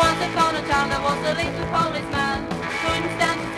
once upon a time there was a little policeman. Couldn't stand